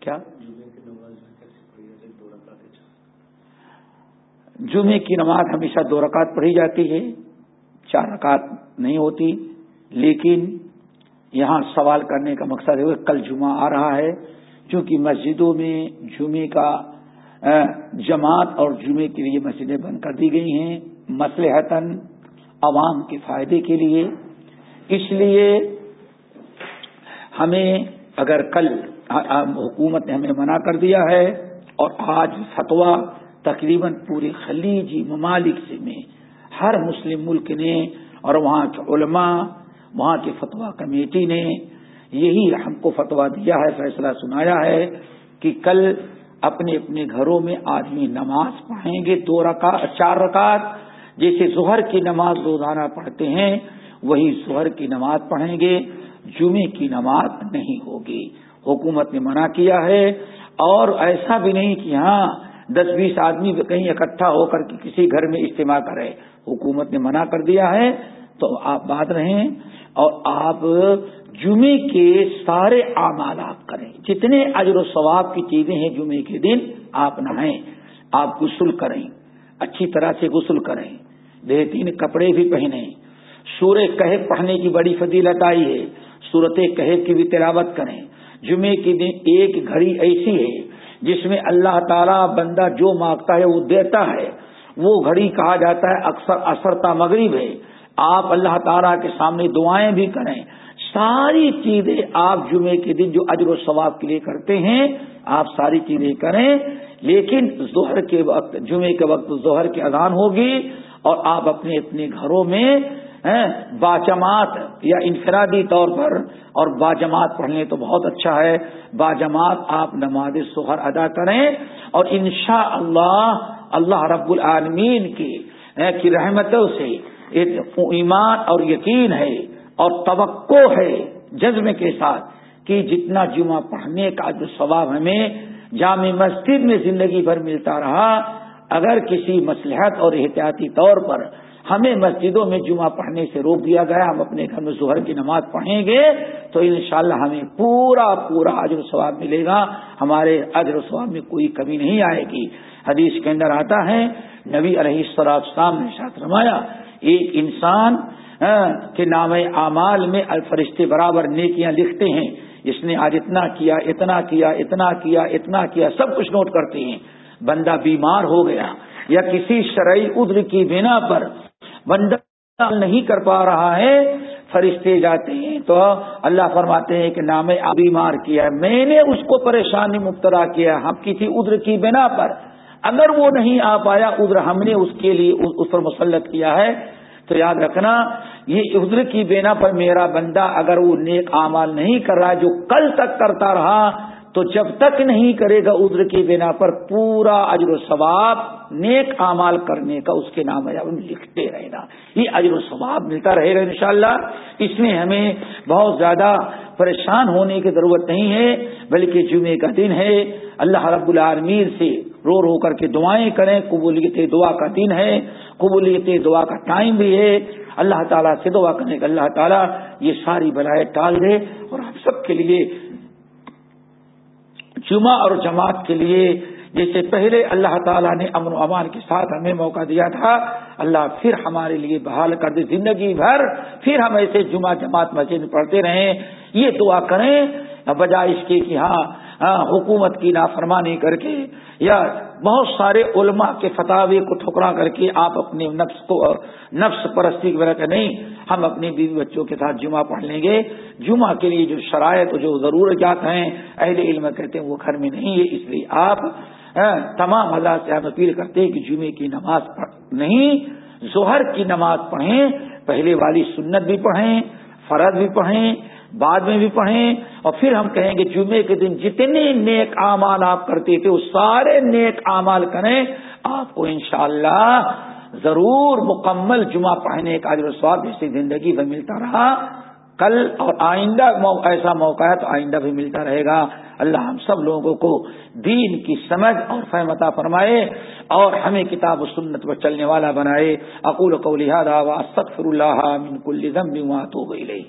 کیا؟ جمعے کی نماز ہمیشہ دو رکعت پڑھی جاتی ہے چار رکعت نہیں ہوتی لیکن یہاں سوال کرنے کا مقصد ہے کل جمعہ آ رہا ہے چونکہ مسجدوں میں جمعے کا جماعت اور جمعے کے لیے مسجدیں بند کر دی گئی ہیں مسلحتاً عوام کے فائدے کے لیے۔ اس لیے ہمیں اگر کل حکومت نے ہمیں منع کر دیا ہے اور آج فتوا تقریباً پورے خلیجی ممالک سے میں ہر مسلم ملک نے اور وہاں کے علماء، وہاں کی فتوا کمیٹی نے یہی ہم کو فتوا دیا ہے، فیصلہ سنایا ہے کہ کل اپنے اپنے گھروں میں آدمی نماز پڑھیں گے دو رکعت، چار رکعت، جیسے ظہر کی نماز روزانہ پڑھتے ہیں، وہی ظہر کی نماز پڑھیں گے۔ جمعے کی نماز نہیں ہوگی۔ حکومت نے منع کیا ہے اور ایسا بھی نہیں کہ ہاں دس بیس آدمی کہیں اکٹھا ہو کر کے کسی گھر میں اجتماع کرے حکومت نے منع کر دیا ہے۔ تو آپ بات رہیں اور آپ جمعے کے سارے اعمال آپ کریں۔ جتنے اجر و ثواب کی چیزیں ہیں جمعے کے دن، آپ نہائیں۔ آپ غسل کریں۔ اچھی طرح سے غسل کریں۔ بہترین کپڑے بھی پہنیں۔ سورہ کہب پڑھنے کی بڑی فضیلت آئی ہے۔ صورت کہب کی بھی تلاوت کریں۔ جمعے کے دن ایک گھڑی ایسی ہے جس میں اللہ تعالیٰ بندہ جو مانگتا ہے وہ دیتا ہے۔ وہ گھڑی کہا جاتا ہے اکثر اثرتا مغرب ہے۔ آپ اللہ تعالیٰ کے سامنے دعائیں بھی کریں۔ ساری چیزیں آپ جمعے کے دن جو اجر و ثواب کے لیے کرتے ہیں، آپ ساری چیزیں کریں۔ لیکن ظہر کے وقت، جمعے کے وقت ظہر کی اذان ہوگی اور آپ اپنے اپنے گھروں میں باجماعت یا انفرادی طور پر، اور باجماعت پڑھنے تو بہت اچھا ہے۔ باجماعت آپ نماز سہر ادا کریں، اور انشاء اللہ اللہ رب العالمین کی رحمتوں سے ایمان اور یقین ہے اور توقع ہے جذب کے ساتھ کہ جتنا جمعہ پڑھنے کا جو ثواب ہمیں جامع مسجد میں زندگی بھر ملتا رہا، اگر کسی مسلحت اور احتیاطی طور پر ہمیں مسجدوں میں جمعہ پڑھنے سے روک دیا گیا، ہم اپنے گھر میں ظہر کی نماز پڑھیں گے، تو انشاءاللہ ہمیں پورا پورا اجر و ثواب ملے گا، ہمارے اجر و ثواب میں کوئی کمی نہیں آئے گی۔ حدیث کے اندر آتا ہے، نبی علیہ السلام نے ساتھ رمایا ایک انسان کے نام اعمال میں الفرشتے برابر نیکیاں لکھتے ہیں اس نے آج اتنا کیا اتنا کیا اتنا کیا اتنا کیا، سب کچھ نوٹ کرتے ہیں۔ بندہ بیمار ہو گیا یا کسی شرعی ادر کی بنا پر بندہ نہیں کر پا رہا ہے، فرشتے جاتے ہیں تو اللہ فرماتے ہیں کہ نام بیمار کیا میں نے اس کو پریشانی مبتلا کیا، ہم کسی ادر کی بنا پر۔ اگر وہ نہیں آ پایا ادر ہم نے اس کے لیے، اس پر مسلط کیا ہے۔ تو یاد رکھنا، یہ ادر کی بنا پر میرا بندہ اگر وہ نیک اعمال نہیں کر رہا جو کل تک کرتا رہا تو جب تک نہیں کرے گا ادر کی بنا پر پورا اجر و ثواب، نیک اعمال کرنے کا اس کے نام لکھتے رہے گا یہ اجر و ثواب ملتا رہے گا انشاءاللہ۔ اس میں ہمیں بہت زیادہ پریشان ہونے کی ضرورت نہیں ہے، بلکہ جمعے کا دن ہے۔ اللہ رب العالمین سے رو رو کر کے دعائیں کریں۔ قبولیت دعا کا دن ہے۔ قبولیت دعا کا ٹائم بھی ہے۔ اللہ تعالیٰ سے دعا کرنے کا اللہ تعالیٰ یہ ساری بلائیں ٹال دے۔ اور ہم سب کے لیے جمعہ اور جماعت کے لیے جیسے پہلے اللہ تعالیٰ نے امن و امان کے ساتھ ہمیں موقع دیا تھا، اللہ پھر ہمارے لیے بحال کر دے زندگی بھر، پھر ہم ایسے جمعہ جماعت مسجد میں پڑھتے رہیں۔ یہ دعا کریں، بجائے اس کے کہ ہاں, ہاں، حکومت کی نافرمانی کر کے یا بہت سارے علماء کے فتوے کو ٹھکرا کر کے آپ اپنے نفس کو نفس پرستی کی وجہ نہیں، ہم اپنے بیوی بچوں کے ساتھ جمعہ پڑھ لیں گے۔ جمعہ کے لیے جو شرائط جو ضرورت ہیں، اہل علم کہتے ہیں وہ گھر میں نہیں ہے اس لیے آپ تمام اللہ سے آپ اپیل کرتے ہیں کہ جمعے کی نماز پڑھ، نہیں، ظہر کی نماز پڑھیں، پہلے والی سنت بھی پڑھیں، فرض بھی پڑھیں، بعد میں بھی پڑھیں۔ اور پھر ہم کہیں گے جمعے کے دن جتنے نیک اعمال آپ کرتے تھے وہ سارے نیک اعمال کریں، آپ کو انشاءاللہ ضرور مکمل جمعہ پڑھنے کا جو سواب جیسی زندگی میں ملتا رہا۔ کل اور آئندہ ایسا موقع ہے تو آئندہ بھی ملتا رہے گا۔ اللہ ہم سب لوگوں کو دین کی سمجھ اور فہمتا فرمائے اور ہمیں کتاب و سنت پر چلنے والا بنائے۔ اقول کو لہٰذا اللہ من کل ذنب تو گئی